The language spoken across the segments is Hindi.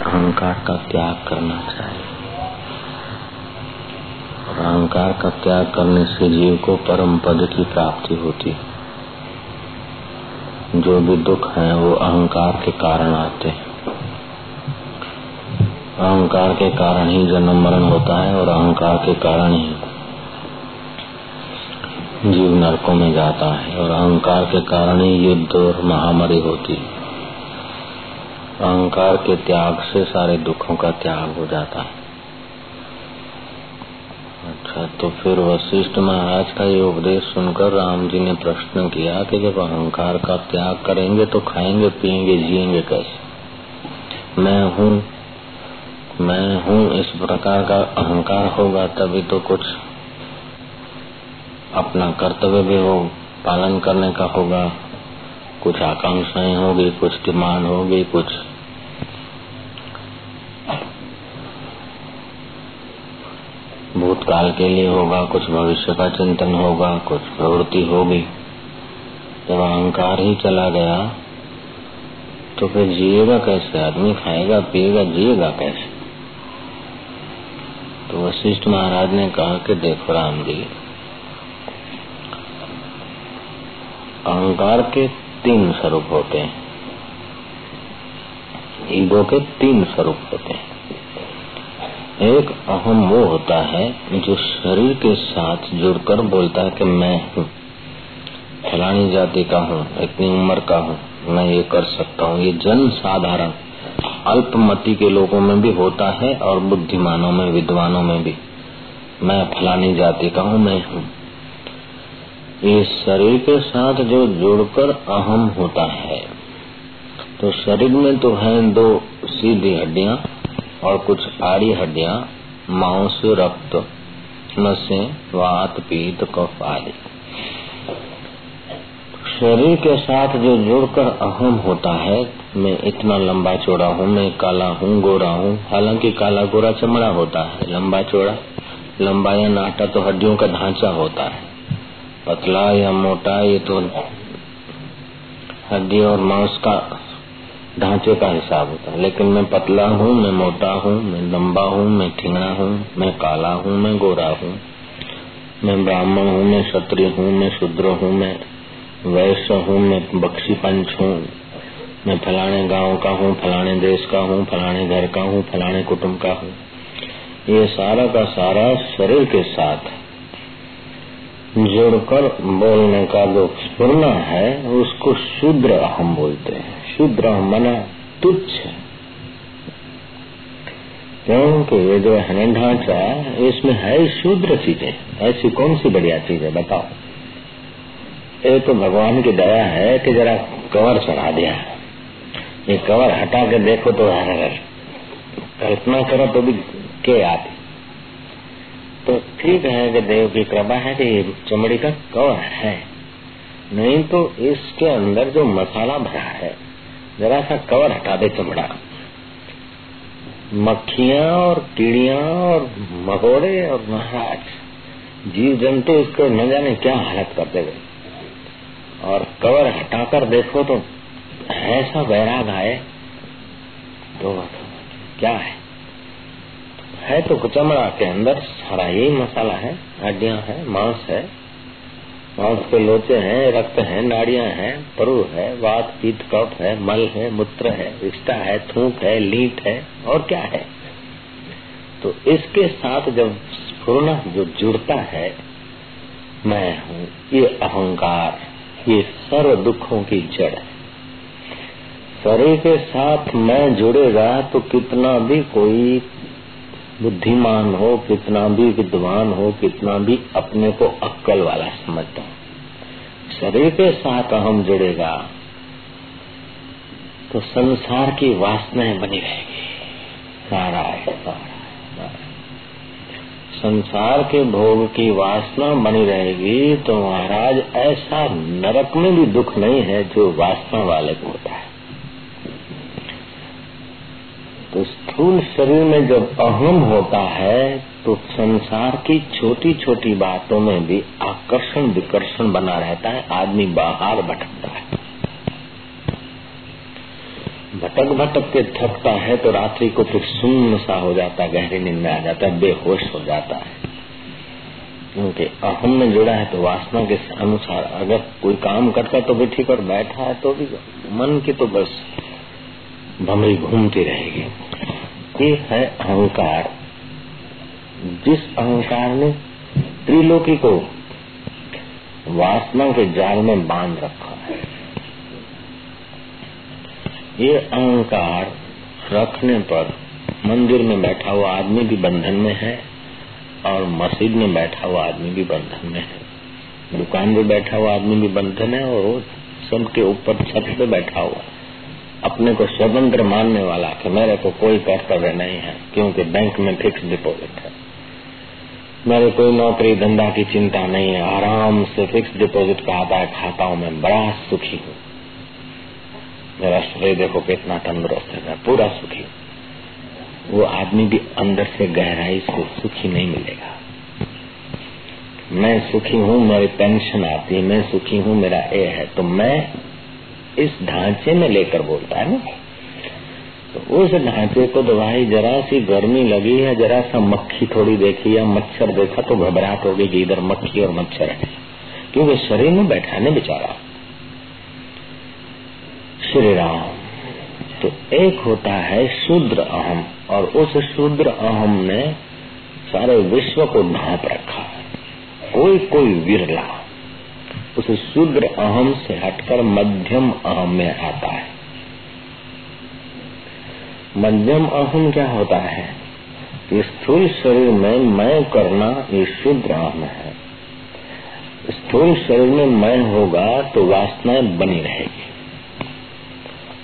अहंकार का त्याग करना चाहिए। और अहंकार का त्याग करने से जीव को परम पद की प्राप्ति होती है। जो भी दुख है, वो अहंकार के कारण आते हैं। अहंकार के कारण ही जन्म मरण होता है और अहंकार के कारण ही जीव नरकों में जाता है। और अहंकार के कारण ही युद्ध और महामारी होती है। अहंकार के त्याग से सारे दुखों का त्याग हो जाता है। अच्छा तो फिर वशिष्ठ महाराज का ये उपदेश सुनकर राम जी ने प्रश्न किया कि जब अहंकार का त्याग करेंगे तो खाएँगे, पिएँगे, जिएँगे कैसे? मैं हूँ मैं हूँ, इस प्रकार का अहंकार होगा तभी तो कुछ अपना कर्तव्य भी हो, पालन करने का होगा। कुछ आकांक्षाएँ होगी, कुछ डिमांड होगी, कुछ भूतकाल के लिए होगा, कुछ भविष्य का चिंतन होगा, कुछ प्रवृत्ति होगी। जब अहंकार ही चला गया तो फिर जिएगा कैसे? आदमी खाएगा, पिएगा, जिएगा कैसे? तो वशिष्ठ महाराज ने कहा कि देखो राम जी, अहंकार के तीन स्वरूप होते हैं। ईगो के तीन स्वरूप होते हैं। एक अहम वो होता है जो शरीर के साथ जुड़कर बोलता है कि मैं हूँ। फलानी जाति का हूँ, इतनी उम्र का हूँ, मैं ये कर सकता हूँ। ये जन साधारण, अल्पमति के लोगों में भी होता है और बुद्धिमानों में, विद्वानों में भी। मैं फलानी जाति का हूँ, मैं हूँ। ये शरीर के साथ जो जुड़कर अहम होता है तो शरीर में तो है दो सीधी हड्डियाँ और कुछ आड़ी हड्डियाँ, मांस, रक्त, नसें, वात, पीत, कफ आदि। शरीर के साथ जो जुड़कर अहम होता है, मैं इतना लंबा चौड़ा हूँ, मैं काला हूँ, गोरा हूँ, हालाँकि काला गोरा चमड़ा होता है, लंबा चौड़ा, लंबा या नाटा तो हड्डियों का ढांचा होता है। पतला या मोटा, ये तो हड्डी और मांस का ढांचे का हिसाब होता है। लेकिन मैं पतला हूँ, मैं मोटा हूँ, मैं लंबा हूँ, मैं ठिंगना हूँ, मैं काला हूँ, मैं गोरा हूँ। मैं ब्राह्मण हूँ, मैं क्षत्रिय हूँ, मैं शूद्र हूँ, मैं वैश्य हूँ, मैं बख्शी पंच हूँ। मैं फलाने गाँव का हूँ, फलाने देश का हूँ, फलाने घर का हूँ, फलाने कुटुंब का हूँ। ये सारा का सारा शरीर के साथ जोड़कर बोलने का जो स्पूर्ण है, उसको शूद्र अहम बोलते हैं। शूद्र मना तुच्छ। क्योंकि ये जो है ढांचा, इसमें है शूद्र चीज़ें। ऐसी कौन सी बढ़िया चीज़ है बताओ। ये तो भगवान की दया है कि जरा कवर चढ़ा दिया। ये कवर हटा के देखो तो कल्पना करो तो भी के आती। तो ठीक है कि देव की कृपा है कि चमड़ी का कवर है। नहीं तो इसके अंदर जो मसाला भरा है, जरा सा कवर हटा दे चमड़ा। मक्खिया और कीड़िया और मकोड़े और महाराज जीव जंतु इसको न जाने क्या हालत करते गए और कवर हटाकर देखो तो ऐसा बैराग आए तो क्या है? है तो चमड़ा के अंदर सारा यही मसाला है, हड्डियाँ है, मांस है। मांस के लोचे हैं, रक्त है, नाड़ियाँ हैं, परु है, वात, पीत, कफ है, मल है, मूत्र है, रिश्ता है, थूक है, लीट है और क्या है। तो इसके साथ जब स्फूर्णा जो जुड़ता है, मैं हूँ, ये अहंकार, ये सर्व दुखों की जड़ है। शरीर के साथ मैं जुड़ेगा तो कितना भी कोई बुद्धिमान हो, कितना भी विद्वान हो, कितना भी अपने को अक्कल वाला समझता हो। शरीर के साथ हम जुड़ेगा तो संसार की वासनाएँ बनी रहेगी। है संसार के भोग की वासना बनी रहेगी तो महाराज, ऐसा नरक में भी दुख नहीं है जो वासना वाले को होता है। तो स्थूल शरीर में जब अहम होता है तो संसार की छोटी छोटी बातों में भी आकर्षण विकर्षण बना रहता है, आदमी बाहर भटकता है। भटक भटक के थकता है तो रात्रि को फिर सुन्न सा हो जाता है, गहरी नींद में आ जाता है, बेहोश हो जाता है। क्योंकि अहम में जुड़ा है तो वासना के अनुसार अगर कोई काम करता तो भी ठीक, और बैठा है तो भी। मन की तो बस भमरी घूमती रहेगी। ये है अहंकार। जिस अहंकार ने त्रिलोकी को वासना के जाल में बाँध रखा है, ये अहंकार रखने पर मंदिर में बैठा हुआ आदमी भी बंधन में है और मस्जिद में बैठा हुआ आदमी भी बंधन में है। दुकान में बैठा हुआ आदमी भी बंधन है और सबके ऊपर छत पे बैठा हुआ अपने को स्वतंत्र मानने वाला कि मेरे को कोई कर्तव्य नहीं है, क्योंकि बैंक में फिक्स डिपॉजिट है। मेरे कोई नौकरी धंधा की चिंता नहीं है, आराम से फिक्स डिपॉजिट का आता है खाताओं में बड़ा सुखी हूँ। मेरा शरीर देखो कितना तंदुरुस्त है, मैं पूरा सुखी हूँ। वो आदमी भी अंदर से गहराई से सुखी नहीं मिलेगा। मैं सुखी हूँ, मेरी पेंशन आती है, मैं सुखी हूँ, मेरा ए है तो मैं इस ढांचे में लेकर बोलता है ना। तो उस ढांचे को तो भाई जरा सी गर्मी लगी है, जरा सा मक्खी थोड़ी देखी या मच्छर देखा तो घबराहट होगी कि इधर मक्खी और मच्छर है। क्योंकि शरीर में बैठा नहीं बेचारा। श्री राम तो एक होता है शूद्र अहम और उस शूद्र अहम ने सारे विश्व को ढांप रखा। है कोई कोई विरला। उस शूद्र अहम से हटकर मध्यम अहम में आता है। मध्यम अहम क्या होता है? स्थूल शरीर में मैं करना ये शुद्र अहम है। स्थूल शरीर में मैं होगा तो वासनाएँ बनी रहेगी।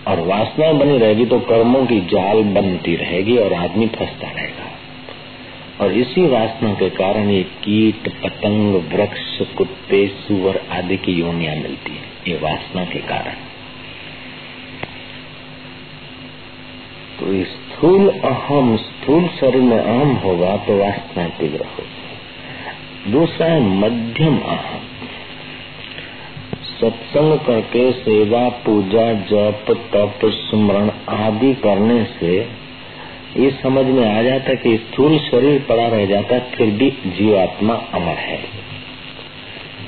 और वासनाएँ बनी रहेगी तो कर्मों की जाल बनती रहेगी और आदमी फंसता रहेगा। और इसी वासना के कारण ये कीट, पतंग, वृक्ष, कुत्ते, सुअर आदि की योनिया मिलती है, ये वासना के कारण। तो स्थूल अहम, स्थूल शरीर में अहम होगा तो वासना तीव्र होगी। दूसरा है मध्यम अहम। सत्संग करके सेवा, पूजा, जप, तप, स्मरण आदि करने से ये समझ में आ जाता कि स्थूल शरीर पड़ा रह जाता, फिर भी जीवात्मा अमर है।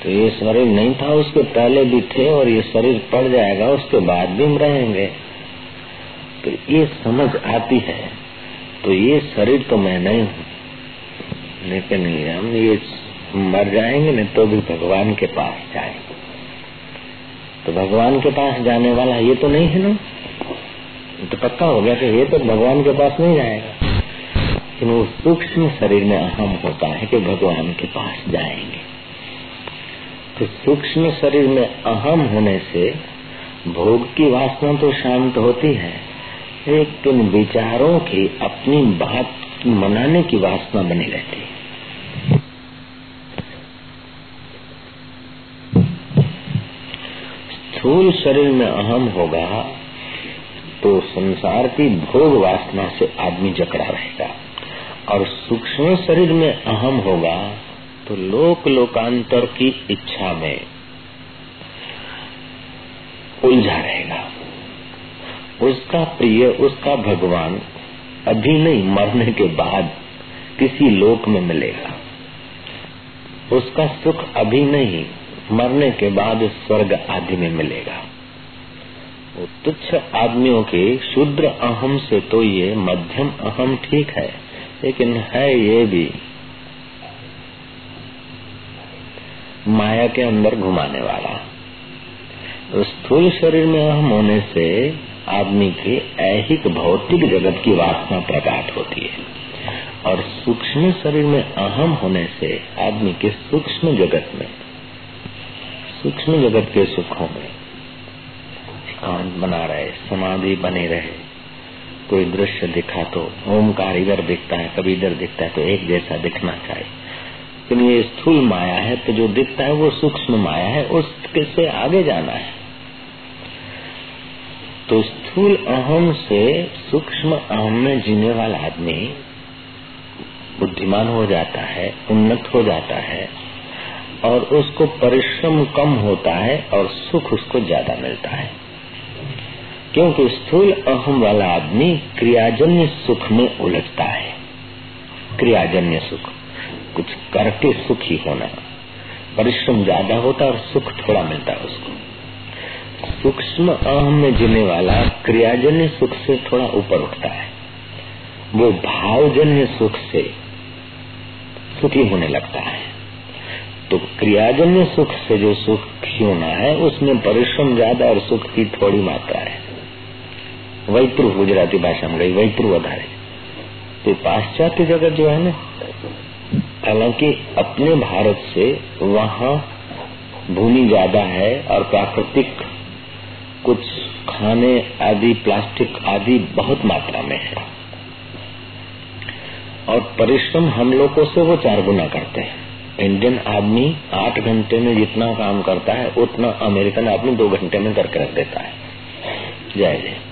तो ये शरीर नहीं था, उसके पहले भी थे और ये शरीर पड़ जाएगा, उसके बाद भी हम रहेंगे। तो ये समझ आती है। तो ये शरीर तो मैं नहीं हूँ। लेकिन हम ये मर जाएँगे, नहीं तो भी भगवान के पास जाएँगे। तो भगवान के पास जाने वाला ये तो नहीं है ना? तो पक्का हो गया कि ये तो भगवान के पास नहीं जाएगा। लेकिन वो सूक्ष्म शरीर में अहम होता है कि भगवान के पास जाएँगे। तो सूक्ष्म शरीर में अहम होने से भोग की वासना तो शांत होती है, लेकिन विचारों की अपनी बात मनाने की वासना बनी रहती है। स्थूल शरीर में अहम होगा तो संसार की भोग वासना से आदमी जकड़ा रहेगा। और सूक्ष्म शरीर में अहम होगा तो लोक लोकांतर की इच्छा में उलझा रहेगा। उसका प्रिय, उसका भगवान अभी नहीं, मरने के बाद किसी लोक में मिलेगा। उसका सुख अभी नहीं, मरने के बाद स्वर्ग आदि में मिलेगा। तुच्छ आदमियों के शुद्र अहम से तो ये मध्यम अहम ठीक है, लेकिन है ये भी। माया के अंदर घुमाने वाला। स्थूल शरीर में अहम होने से आदमी के ऐहिक भौतिक जगत की वासना प्रकाट होती है। और सूक्ष्म शरीर में अहम होने से आदमी के सूक्ष्म जगत में, सूक्ष्म जगत के सुखों में एकांत बना रहे, समाधि बने रहे। कोई दृश्य दिखा तो ओमकार इधर दिखता है, कभी इधर दिखता है तो एक जैसा दिखना चाहिए। लेकिन ये स्थूल माया है तो जो दिखता है वो सूक्ष्म माया है, उसके से आगे जाना है। तो स्थूल अहम से सूक्ष्म अहम में जीने वाला आदमी बुद्धिमान हो जाता है, उन्नत हो जाता है, और उसको परिश्रम कम होता है, और सुख उसको ज़्यादा मिलता है। क्योंकि स्थूल अहम वाला आदमी क्रियाजन्य सुख में उलझता है। क्रियाजन्य सुख, कुछ करके सुखी होना। परिश्रम ज़्यादा होता और सुख थोड़ा मिलता है उसको। सूक्ष्म अहम में जीने वाला क्रियाजन्य सुख से थोड़ा ऊपर उठता है। वो भावजन्य सुख से सुखी होने लगता है। तो क्रियाजन्य सुख से जो सुख होना है, उसमें परिश्रम ज़्यादा और सुख की थोड़ी मात्रा है। वैत्रु गुजराती भाषा में गई वैत्रु વધારે तो पाश्चात्य जगत जो है ना हालांकि अपने भारत से वहाँ भूमि ज्यादा है और प्राकृतिक कुछ खाने आदि प्लास्टिक आदि बहुत मात्रा में है और परिश्रम हम लोगों से वो चार गुना करते हैं इंडियन आदमी आठ घंटे में जितना काम करता है उतना अमेरिकन आदमी दो घंटे में करके रख देता है जय जय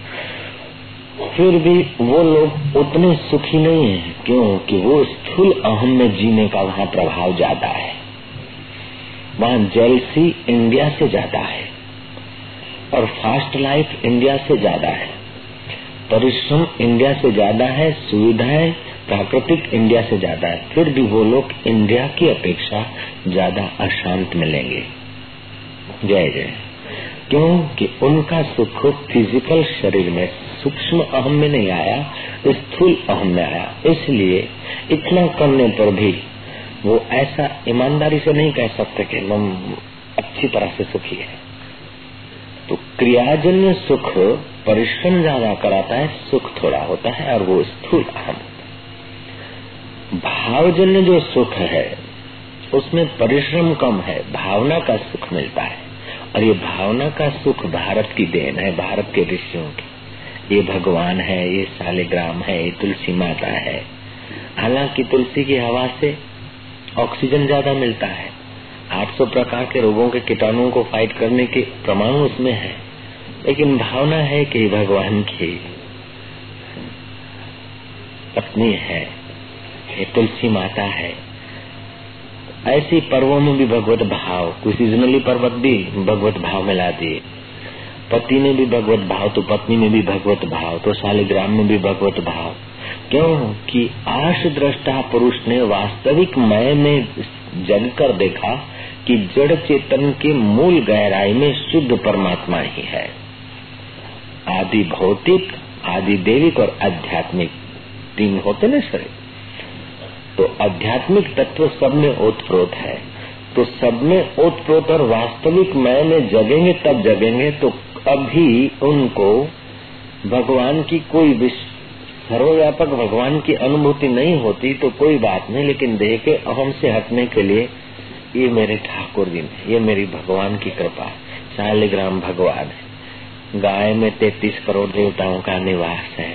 फिर भी वो लोग उतने सुखी नहीं है, क्यों? क्योंकि वो स्थूल अहम में जीने का वहाँ प्रभाव ज़्यादा है। वहाँ जेलसी इंडिया से ज़्यादा है और फास्ट लाइफ इंडिया से ज़्यादा है। परिश्रम इंडिया से ज़्यादा है, सुविधाएँ प्राकृतिक इंडिया से ज़्यादा है। फिर भी वो लोग इंडिया की अपेक्षा ज़्यादा अशांत मिलेंगे। जय जय। क्योंकि उनका सुख फ़िज़िकल शरीर में सूक्ष्म अहम में नहीं आया, स्थूल अहम में आया। इसलिए इतना करने पर भी वो ऐसा ईमानदारी से नहीं कह सकते कि हम अच्छी तरह से सुखी है। तो क्रियाजन्य सुख परिश्रम ज़्यादा कराता है, सुख थोड़ा होता है और वो स्थूल अहम भावजन्य जो सुख है, उसमें परिश्रम कम है, भावना का सुख मिलता है। और ये भावना का सुख भारत की देन है, भारत के ऋषियों की। ये भगवान है, ये सालिग्राम है, ये तुलसी माता है। हालाँकि तुलसी की हवा से ऑक्सीजन ज़्यादा मिलता है। 800 प्रकार के रोगों के कीटाणुओं को फाइट करने के प्रमाण उसमें है। लेकिन भावना है कि भगवान की पत्नी है, ये तुलसी माता है। ऐसी पर्वों में भी भगवत भाव कोई सीजनली पर्वत भी भगवत भाव में मिला दिए। पति में भी भगवत भाव तो पत्नी में भी भगवत भाव तो शालिग्राम में भी भगवत भाव। क्यों? कि आश दृष्टा पुरुष ने वास्तविक मय में जग कर देखा कि जड़ चेतन के मूल गहराई में शुद्ध परमात्मा ही है। आदि भौतिक आदि देविक और आध्यात्मिक तीन होते ना शरीर? तो आध्यात्मिक तत्व सब में ओतप्रोत है। तो सब में ओतप्रोत और वास्तविक मय में जगेंगे, तब जगेंगे तो अभी उनको भगवान की कोई सर्वव्यापक भगवान की अनुभूति नहीं होती तो कोई बात नहीं, लेकिन देह के अहम से हटने के लिए ये मेरे ठाकुर जी ने ये मेरी भगवान की कृपा शालिग्राम भगवान है। गाय में तैतीस करोड़ देवताओं का निवास है,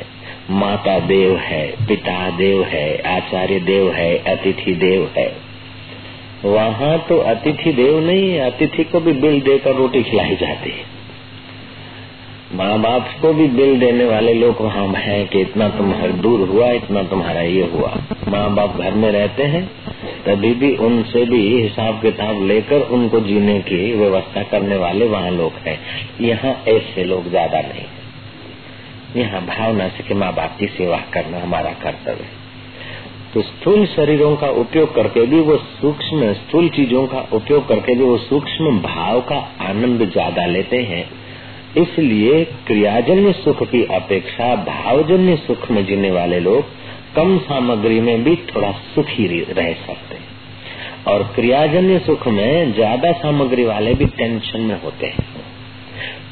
माता देव है, पिता देव है, आचार्य देव है, अतिथि देव है। वहाँ तो अतिथि देव नहीं अतिथि को भी बिल देकर रोटी खिलाई जाती है। माँ बाप को भी दिल देने वाले लोग वहाँ हैं कि इतना तुम्हारा दूर हुआ, इतना तुम्हारा ये हुआ। माँ बाप घर में रहते हैं, तभी भी उनसे भी हिसाब किताब लेकर उनको जीने की व्यवस्था करने वाले वहाँ लोग हैं। यहाँ ऐसे लोग ज़्यादा नहीं। यहाँ भावना से कि माँ बाप की सेवा करना हमारा कर्तव्य तो स्थूल शरीरों का उपयोग करके भी वो सूक्ष्म स्थूल चीज़ों का उपयोग करके भी वो सूक्ष्म भाव का आनंद ज़्यादा लेते हैं। इसलिए क्रियाजन्य सुख की अपेक्षा, भावजन्य सुख में जीने वाले लोग कम सामग्री में भी थोड़ा सुखी रह सकते हैं। और क्रियाजन्य सुख में ज़्यादा सामग्री वाले भी टेंशन में होते हैं।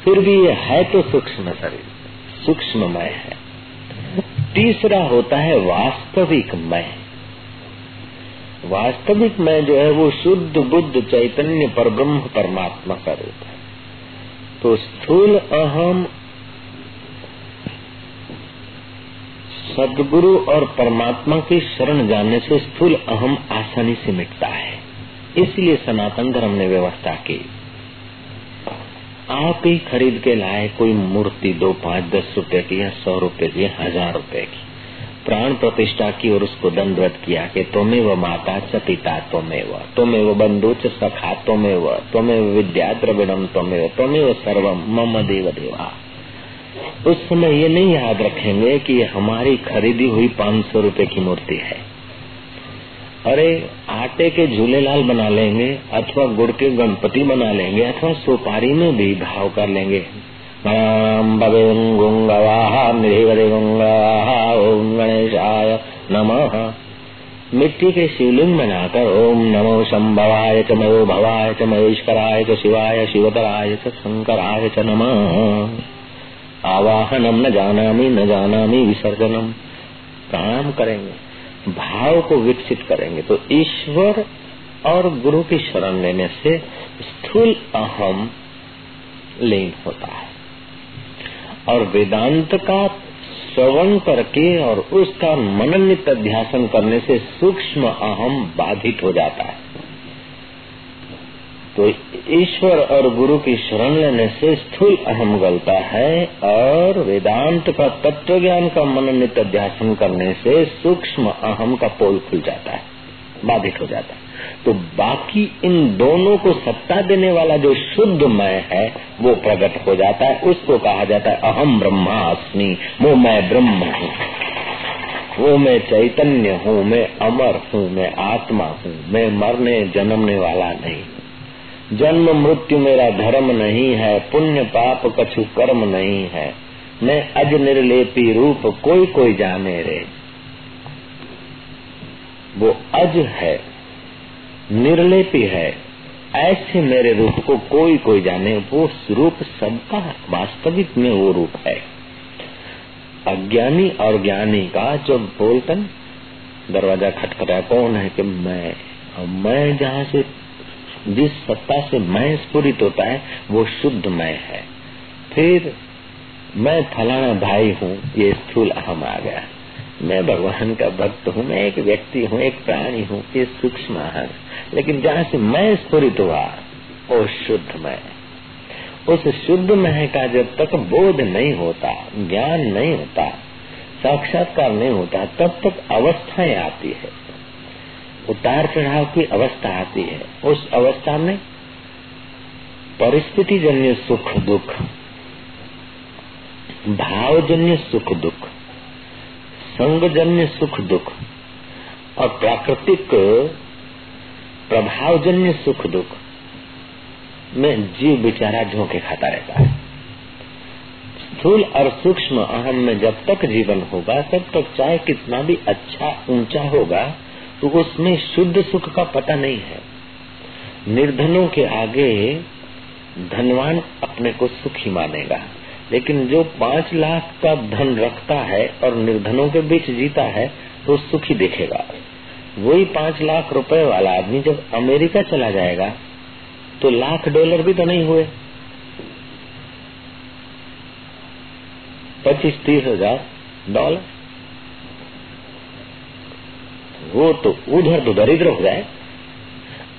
फिर भी ये है तो सूक्ष्म शरीर, सूक्ष्ममय है। तीसरा होता है वास्तविक मय वास्तविक मय जो है वो शुद्ध बुद्ध चैतन्य पर ब्रह्म परमात्मा का रूप है। तो स्थूल अहम सदगुरु और परमात्मा की शरण जाने से स्थूल अहम आसानी से मिटता है। इसलिए सनातन धर्म ने व्यवस्था की। आप ही खरीद के लाए कोई मूर्ति, दो पाँच, दस रुपए की या सौ रुपए की हज़ार रुपए की। प्राण प्रतिष्ठा की और उसको दंडवत किया कि तुम्हें वो माता च पिता तुम्हें व तुम्हें वो बंधु च सखा तुम्हें व तुम्हें विद्या द्रविणम तुम्हें तुम्हें वो सर्वम मम देव देवा उस समय ये नहीं याद रखेंगे कि हमारी खरीदी हुई पाँच सौ रुपये की मूर्ति है। अरे, आटे के झूलेलाल बना लेंगे, अथवा गुड़ के गणपति बना लेंगे, अथवा सुपारी में भी भाव कर लेंगे। नमः। मिट्टी के शिवलिंग बनाकर ओम नमो शंभवाय च मयो भवाय च महेश्वराय च शिवाय शिवतराय च शंकराय च नम। आवाहनम न जानामी न जानामी विसर्जनम प्रणाम करेंगे, भाव को विकसित करेंगे। तो ईश्वर और गुरु की शरण लेने से स्थूल अहम लीन होता है। और वेदांत का श्रवण करके और उसका मननित अध्यासन करने से सूक्ष्म अहम बाधित हो जाता है। तो ईश्वर और गुरु की शरण लेने से स्थूल अहम गलता है और वेदांत का तत्व ज्ञान का मननित अध्यासन करने से सूक्ष्म अहम का पोल खुल जाता है, बाधित हो जाता है। तो बाकी इन दोनों को सत्ता देने वाला जो शुद्ध मय है, वो प्रकट हो जाता है, उसको कहा जाता है अहम ब्रह्मास्मि, वो मैं ब्रह्म हूँ। वो मैं चैतन्य हूँ, मैं अमर हूँ, मैं आत्मा हूँ, मैं मरने, जन्मने वाला नहीं। जन्म मृत्यु मेरा धर्म नहीं है, पुण्य पाप कछु कर्म नहीं है। मैं अज निर्लेपी रूप कोई कोई जाने रे। वो अज है निर्लेपी है। ऐसे मेरे रूप को कोई कोई जाने, वो रूप सबका वास्तविक में वो रूप है। अज्ञानी और ज्ञानी का जब बोलतन, दरवाज़ा खटखटा, कौन है कि मैं? मैं जहाँ से, जिस सत्ता से मैं स्फुरित होता है, वो शुद्ध मैं है। फिर मैं फलाना भाई हूँ, ये स्थूल अहम आ गया। मैं भगवान का भक्त हूँ, मैं एक व्यक्ति हूँ, एक प्राणी हूँ, ये सूक्ष्म अहम। लेकिन जहाँ से मैं स्फुरित हुआ, वो शुद्ध मैं। उस शुद्ध मह का जब तक बोध नहीं होता, ज्ञान नहीं होता, साक्षात्कार नहीं होता, तब तक अवस्थाएँ आती है। उतार चढ़ाव की अवस्था आती है। उस अवस्था में परिस्थिति जन्य सुख दुख, भावजन्य सुख दुख, संगजन्य सुख दुख और प्राकृतिक प्रभावजन्य सुख दुख में जीव बेचारा झोंके खाता रहता है। स्थूल और सूक्ष्म अहम में जब तक जीवन होगा, तब तक चाहे कितना भी अच्छा ऊँचा होगा तो उसमें शुद्ध सुख का पता नहीं है। निर्धनों के आगे धनवान अपने को सुखी मानेगा। लेकिन जो पाँच लाख का धन रखता है और निर्धनों के बीच जीता है तो सुखी देखेगा। वही पाँच लाख रुपए वाला आदमी जब अमेरिका चला जाएगा तो लाख डॉलर भी तो नहीं हुए। पच्चीस, तीस हज़ार डॉलर। वो तो उधर तो दरिद्र हो जाए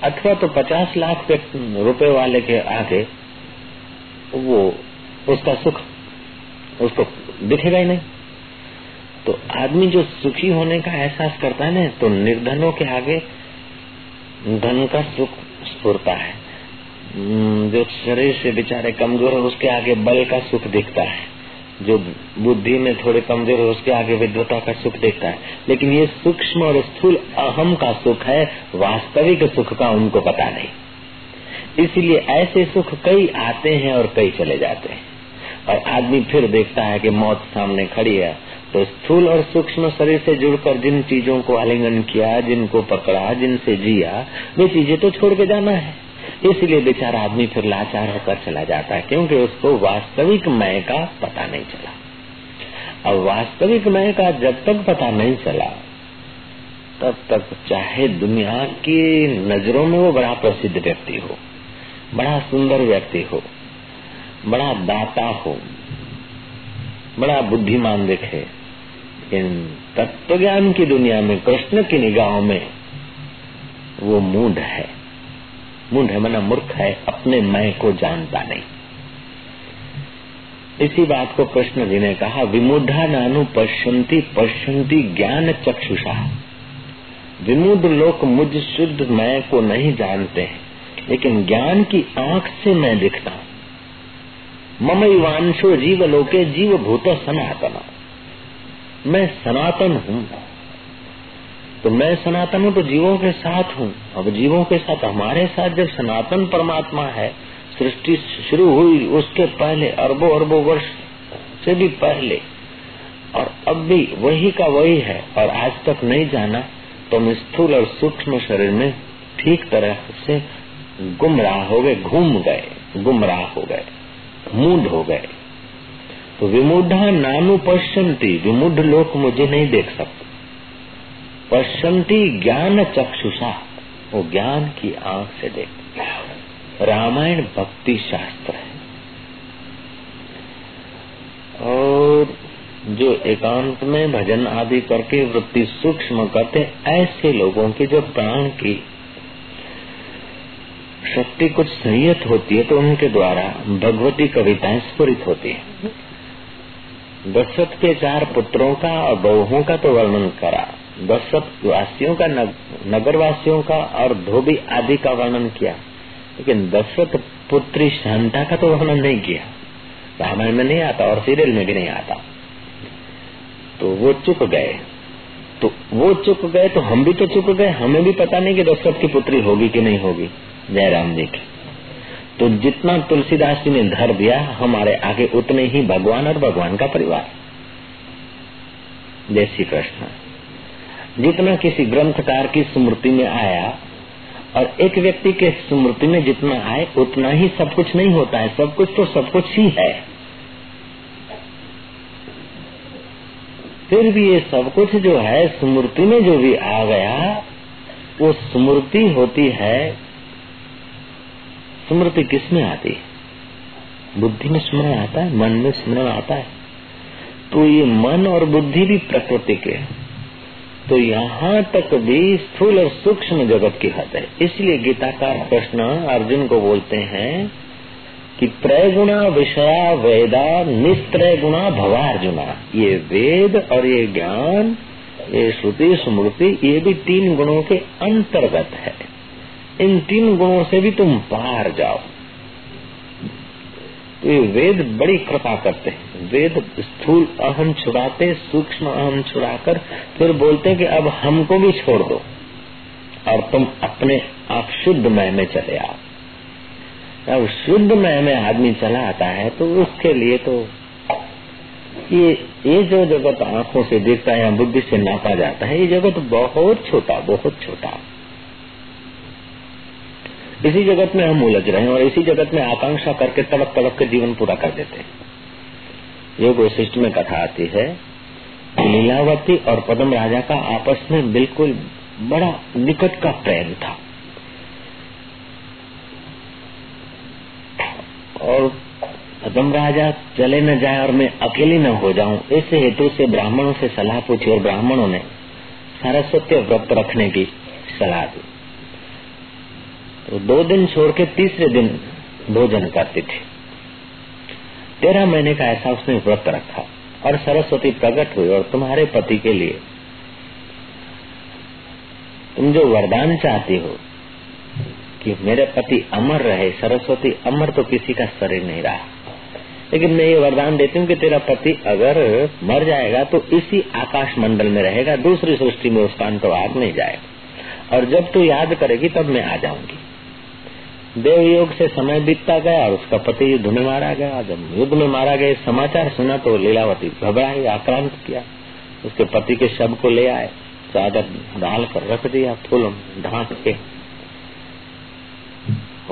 अथवा तो पचास लाख रुपए वाले के आगे वो उसका सुख, उसको दिखेगा ही नहीं। तो आदमी जो सुखी होने का एहसास करता है ना तो निर्धनों के आगे धन का सुख स्फुरता है। जो शरीर से बेचारे कमज़ोर है, उसके आगे बल का सुख दिखता है। जो बुद्धि में थोड़े कमज़ोर है, उसके आगे विद्वता का सुख दिखता है। लेकिन ये सूक्ष्म और स्थूल अहम का सुख है, वास्तविक सुख का उनको पता नहीं। इसलिए ऐसे सुख कई आते हैं और कई चले जाते हैं। और आदमी फिर देखता है कि मौत सामने खड़ी है। तो स्थूल और सूक्ष्म शरीर से जुड़कर जिन चीज़ों को आलिंगन किया, जिनको पकड़ा, जिनसे जिया, वे चीज़ें तो छोड़ के जाना है। इसलिए बेचारा आदमी फिर लाचार होकर चला जाता है, क्योंकि उसको वास्तविक मय का पता नहीं चला। अब वास्तविक मय का जब तक पता नहीं चला, तब तक चाहे दुनिया की नज़रों में वो बड़ा प्रसिद्ध व्यक्ति हो, बड़ा सुंदर व्यक्ति हो, बड़ा दाता हो, बड़ा बुद्धिमान दिखे लेकिन तत्व ज्ञान की दुनिया में, कृष्ण की निगाहों में वो मूड है। मूड है मना मूर्ख है, अपने मैं को जानता नहीं। इसी बात को कृष्ण जी ने कहा विमुद्धा नानु पश्यंती पश्यंती ज्ञान चक्षुषा। विमुद लोक मुझ शुद्ध मैं को नहीं जानते हैं, लेकिन ज्ञान की आँख से मैं दिखता हूँ। मम वांशो जीव लोके जीव भूत सनातन मैं सनातन हूँ। तो मैं सनातन हूँ तो जीवों के साथ हूँ। अब जीवों के साथ हमारे साथ जब सनातन परमात्मा है, सृष्टि शुरू हुई उसके पहले अरबों अरबों वर्ष से भी पहले। और अब भी वही का वही है। और आज तक नहीं जाना तो हम स्थूल और सूक्ष्म शरीर में ठीक तरह से गुमराह हो गए, घूम गए, गुमराह हो गए, मूड हो गए। तो विमूढ़ा नानु पश्यंती, विमूढ़ लोग मुझे नहीं देख सकते। पश्यंती ज्ञान चक्षुषा, वो ज्ञान की आँख से देख रामायण भक्ति शास्त्र है। और जो एकांत में भजन आदि करके वृत्ति सूक्ष्म करते, ऐसे लोगों की जो प्राण की शक्ति कुछ संयत होती है तो उनके द्वारा भगवती कविताएँ स्फुरित होती है। दशरथ के चार पुत्रों का और बहुओं का तो वर्णन करा। दशरथ वासियों का नगर वासियों का और धोबी आदि का वर्णन किया। लेकिन दशरथ पुत्री शांता का तो वर्णन नहीं किया। रामायण में नहीं आता और सीरियल में भी नहीं आता। तो वो चुप गए। तो वो चुप गए तो हम भी तो चुप गए। हमें भी पता नहीं कि दशरथ की पुत्री होगी कि नहीं होगी। जयराम जी की। तो जितना तुलसीदास जी ने धर दिया, हमारे आगे उतने ही भगवान और भगवान का परिवार। जय श्री कृष्ण जितना किसी ग्रंथकार की स्मृति में आया, और एक व्यक्ति के स्मृति में जितना आए, उतना ही सब कुछ नहीं होता है। सब कुछ तो सब कुछ ही है। फिर भी ये सब कुछ जो है, स्मृति में जो भी आ गया, वो स्मृति होती है स्मृति किसमें आती है? बुद्धि में स्मरण आता है, मन में स्मरण आता है। तो ये मन और बुद्धि भी प्रकृति के तो यहाँ तक भी स्थूल और सूक्ष्म जगत की हद है। इसलिए गीता का प्रश्न अर्जुन को बोलते हैं कि त्रय गुणा विषया वेदा निस्त्रय गुणा भवार्जुना। ये वेद और ये ज्ञान, ये श्रुति, स्मृति, ये भी तीन गुणों के अंतर्गत है। इन तीन गुणों से भी तुम पार जाओ। तो ये वेद बड़ी कृपा करते हैं। वेद स्थूल अहम छुड़ाते, सूक्ष्म अहम छुड़ाकर फिर बोलते हैं कि अब हमको भी छोड़ दो और तुम अपने आप शुद्ध मय में चले आओ। अब शुद्ध मय में आदमी चला आता है तो उसके लिए तो ये ये जो जगत आँखों से देखता है या बुद्धि से नापा जाता है, ये जगत बहुत छोटा बहुत छोटा। इसी जगत में हम उलझ रहे हैं और इसी जगत में आकांक्षा करके तड़प तड़प के जीवन पूरा कर देते हैं। योग वशिष्ठ में कथा आती है, लीलावती और पदम राजा का आपस में बिल्कुल बड़ा निकट का प्रेम था। और पदम राजा चले न जाए और मैं अकेली न हो जाऊँ, इस हेतु से ब्राह्मणों से सलाह पूछी और ब्राह्मणों ने सरस्वती व्रत रखने की सलाह दी। तो दो दिन छोड़ के तीसरे दिन भोजन करती थी। तेरह महीने का ऐसा उसने व्रत रखा और सरस्वती प्रकट हुई और तुम्हारे पति के लिए। तुम जो वरदान चाहती हो कि मेरे पति अमर रहे, सरस्वती अमर तो किसी का शरीर नहीं रहा। लेकिन मैं ये वरदान देती हूँ कि तेरा पति अगर मर जाएगा तो इसी आकाश मंडल में रहेगा, दूसरी सृष्टि में उसका अंतवार नहीं जाएगा। और जब तू याद करेगी तब मैं आ जाऊँगी। देव योग से समय बीतता गया और उसका पति युद्ध में मारा गया। जब युद्ध में मारा गया समाचार सुना तो लीलावती घबराई, आक्रांत किया। उसके पति के शव को ले आए, चादर डाल कर रख दिया, फूल ढांक के।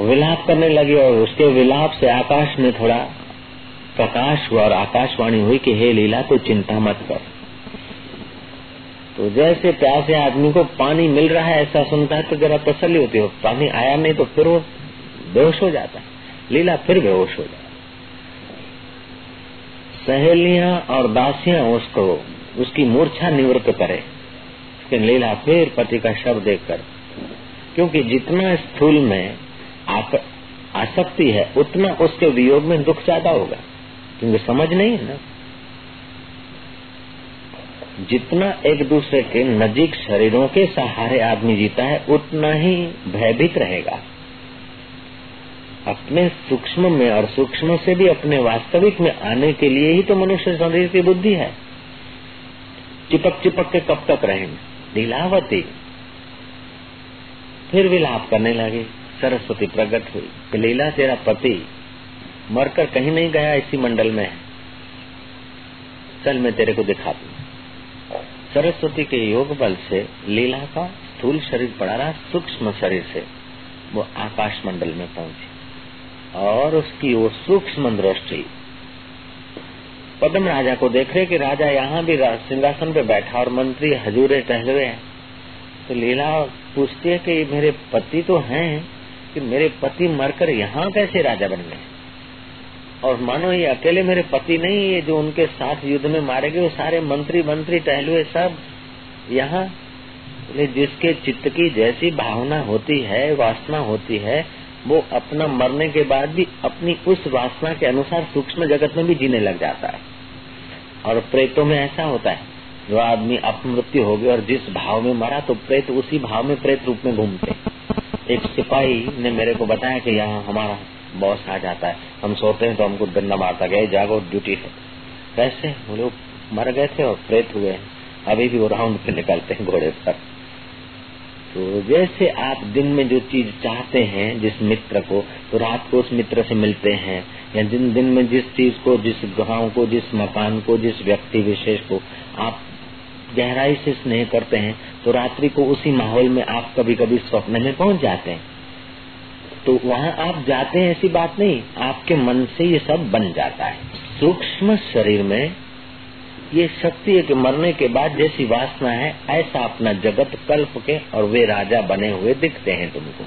विलाप करने लगी और उसके विलाप से आकाश में थोड़ा प्रकाश हुआ और आकाशवाणी हुई कि, हे लीला तो चिंता मत कर। तो जैसे प्यासे आदमी को पानी मिल रहा है, ऐसा सुनता है तो जरा तसली होती है। पानी आया नहीं तो फिर वो बेहोश हो जाता है। लीला फिर बेहोश हो जाता सहेलियाँ और दासियाँ उसको, उसकी मूर्छा निवृत्त करे। लेकिन लीला फिर पति का शव देखकर, क्योंकि जितना स्थूल में आसक्ति है, उतना उसके वियोग में दुख ज़्यादा होगा। क्योंकि समझ नहीं है ना। जितना एक दूसरे के नजीक शरीरों के सहारे आदमी जीता है, उतना ही भयभीत रहेगा। अपने सूक्ष्म में और सूक्ष्म से भी अपने वास्तविक में आने के लिए ही तो मनुष्य शरीर की बुद्धि है। चिपक चिपक के कब तक रहेंगे? लीलावती। फिर विलाप करने लगे। सरस्वती प्रकट हुई। लीला तेरा पति मरकर कहीं नहीं गया, इसी मंडल में चल मैं तेरे को दिखा दू। सरस्वती के योग बल से लीला का स्थूल शरीर पड़ा रहा, सूक्ष्म शरीर से। वो आकाश मंडल में पहुँची। और उसकी वो सूक्ष्म दृष्टि। पद्म राजा को देख रहे कि राजा यहाँ भी सिंहासन पे बैठा और मंत्री हजूरे टहलवे हैं। तो लीला पूछती है कि मेरे पति तो हैं, कि मेरे पति मरकर यहाँ कैसे राजा बन गए? और मानो ये अकेले मेरे पति नहीं, ये जो उनके साथ युद्ध में मारे गए वो सारे मंत्री मंत्री टहलुए सब यहाँ। जिसके चित्त की जैसी भावना होती है, वासना होती है वो अपना मरने के बाद भी अपनी उस वासना के अनुसार सूक्ष्म जगत में भी जीने लग जाता है। और प्रेतों में ऐसा होता है, जो आदमी अपमृत्यु हो गया और जिस भाव में मरा तो प्रेत उसी भाव में प्रेत रूप में घूमते एक सिपाही ने मेरे को बताया कि यहाँ हमारा बॉस आ जाता है। हम सोते हैं तो हमको डंडा मारता गए जागो ड्यूटी है। कैसे वो लोग मर गए थे और प्रेत हुए हैं। अभी भी वो राउंड पे निकलते हैं घोड़े पर। तो जैसे आप दिन में जो चीज़ चाहते हैं, जिस मित्र को तो रात को उस मित्र से मिलते हैं, या दिन दिन में जिस चीज़ को, जिस गाँव को, जिस मकान को, जिस व्यक्ति विशेष को आप गहराई से स्नेह करते हैं तो रात्रि को उसी माहौल में आप कभी कभी स्वप्न में पहुँच जाते हैं। तो वहाँ आप जाते हैं, ऐसी बात नहीं, आपके मन से ये सब बन जाता है। सूक्ष्म शरीर में ये शक्ति है कि मरने के बाद जैसी वासना है, ऐसा अपना जगत, कल्प के और वे राजा बने हुए दिखते हैं तुमको।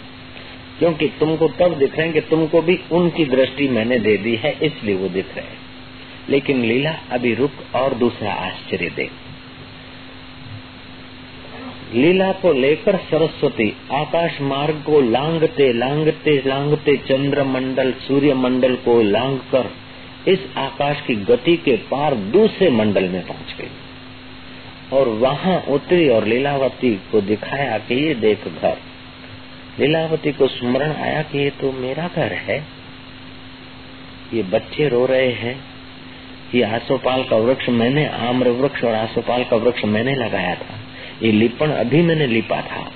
क्योंकि तुमको तब दिख रहे हैं कि तुमको भी उनकी दृष्टि मैंने दे दी है, इसलिए वो दिख रहे हैं। लेकिन लीला, अभी रुक और दूसरा आश्चर्य दे लीला को लेकर सरस्वती, आकाश मार्ग को लांगते लांगते लांगते चंद्र मंडल सूर्य मंडल को लांग कर इस आकाश की गति के पार दूसरे मंडल में पहुँच गई। और वहाँ उतरी और लीलावती को दिखाया कि ये देख घर। लीलावती को स्मरण आया कि ये तो मेरा घर है। ये बच्चे रो रहे हैं। ये आसोपाल का वृक्ष मैंने, आम्र वृक्ष और आसोपाल का वृक्ष मैंने लगाया था। ये लिपण अभी मैंने लिपा था।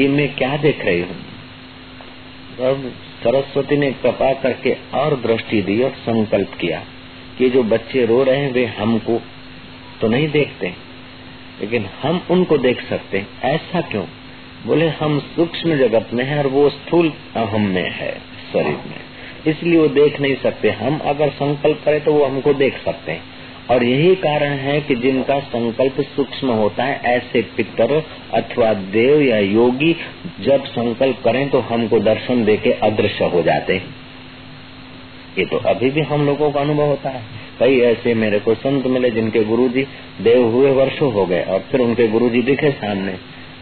ये मैं क्या देख रही हूँ? सरस्वती ने कृपा करके और दृष्टि दी और संकल्प किया कि जो बच्चे रो रहे हैं, वे हमको तो नहीं देखते, लेकिन हम उनको देख सकते हैं। ऐसा क्यों? बोले, हम सूक्ष्म जगत में है और वो स्थूल अहम में है, शरीर में। इसलिए वो देख नहीं सकते। हम अगर संकल्प करें तो वो हमको देख सकते हैं। और यही कारण है कि जिनका संकल्प सूक्ष्म होता है, ऐसे पितर अथवा देव या योगी जब संकल्प करें तो हमको दर्शन देके अदृश्य हो जाते हैं। ये तो अभी भी हम लोगों का अनुभव होता है। कई ऐसे मेरे को संत मिले जिनके गुरुजी देव हुए वर्षों हो गए और फिर उनके गुरुजी दिखे सामने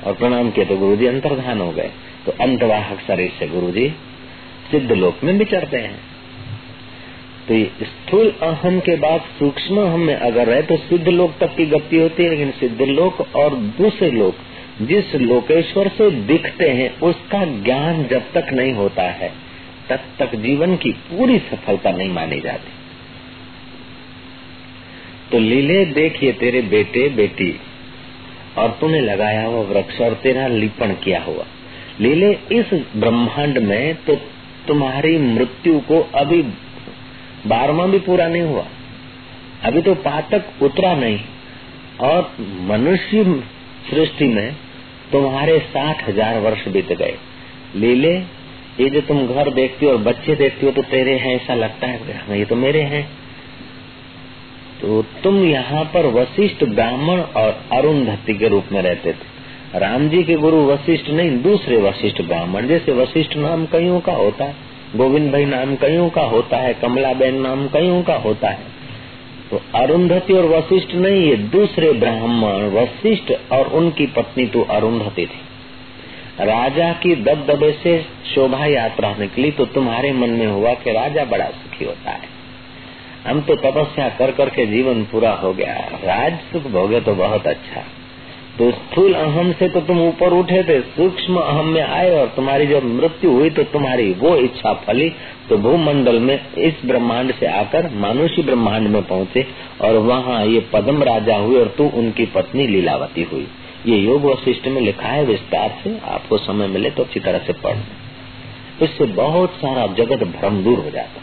और प्रणाम किए तो गुरुजी अंतर्धान हो गए। तो अंतवाहक शरीर से गुरुजी सिद्ध लोक में विचरते हैं। तो स्थूल अहम के बाद सूक्ष्म अहम में अगर रहे तो सिद्ध लोक तक की गति होती है, लेकिन सिद्ध लोक और दूसरे लोक जिस लोकेश्वर से दिखते हैं, उसका ज्ञान जब तक नहीं होता है, तब तक जीवन की पूरी सफलता नहीं मानी जाती। तो लीले, देखिए तेरे बेटे, बेटी, और तूने लगाया हुआ वृक्ष और तेरा लिपण किया हुआ। लीले, इस ब्रह्मांड में तो तुम्हारी मृत्यु को अभी बारवा भी पूरा नहीं हुआ। अभी तो पातक उतरा नहीं। और मनुष्य सृष्टि में तुम्हारे साठ हज़ार वर्ष बीत गए। लीले ये जो तुम घर देखती हो और बच्चे देखती हो तो तेरे हैं ऐसा लगता है हाँ, ये तो मेरे हैं। तो तुम यहाँ पर वशिष्ठ ब्राह्मण और अरुंधति के रूप में रहते थे। राम जी के गुरु वशिष्ठ नहीं दूसरे वशिष्ठ ब्राह्मण जैसे वशिष्ठ नाम कईयों का होता। है गोविंद भाई नाम कईयों का होता है, कमला बेन नाम कईयों का होता है। तो अरुंधति और वशिष्ठ नहीं, ये दूसरे ब्राह्मण, वशिष्ठ और उनकी पत्नी तो अरुंधति थी। राजा की दबदबे से शोभा यात्रा निकली तो तुम्हारे मन में हुआ कि राजा बड़ा सुखी होता है। हम तो तपस्या कर करके जीवन पूरा हो गया। राज सुख भोगे तो बहुत अच्छा। तो स्थूल अहम से तो तुम ऊपर उठे थे, सूक्ष्म अहम में आए और तुम्हारी जब मृत्यु हुई तो तुम्हारी वो इच्छा फली तो भूमंडल में इस ब्रह्मांड से आकर मानुषी ब्रह्मांड में पहुँचे और वहाँ ये पदम राजा हुए और तू उनकी पत्नी लीलावती हुई। ये योग वशिष्ठ में लिखा है, विस्तार से। आपको समय मिले तो अच्छी तरह से पढ़ इससे बहुत सारा जगत भ्रम दूर हो जाता।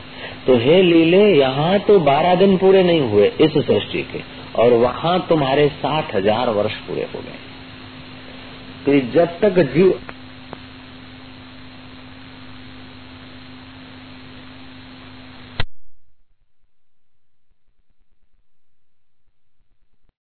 तो हे लीले, यहाँ तो बारह दिन पूरे नहीं हुए इस सृष्टि के। और वहाँ तुम्हारे साठ हज़ार वर्ष पूरे हो गए। तो जब तक जीव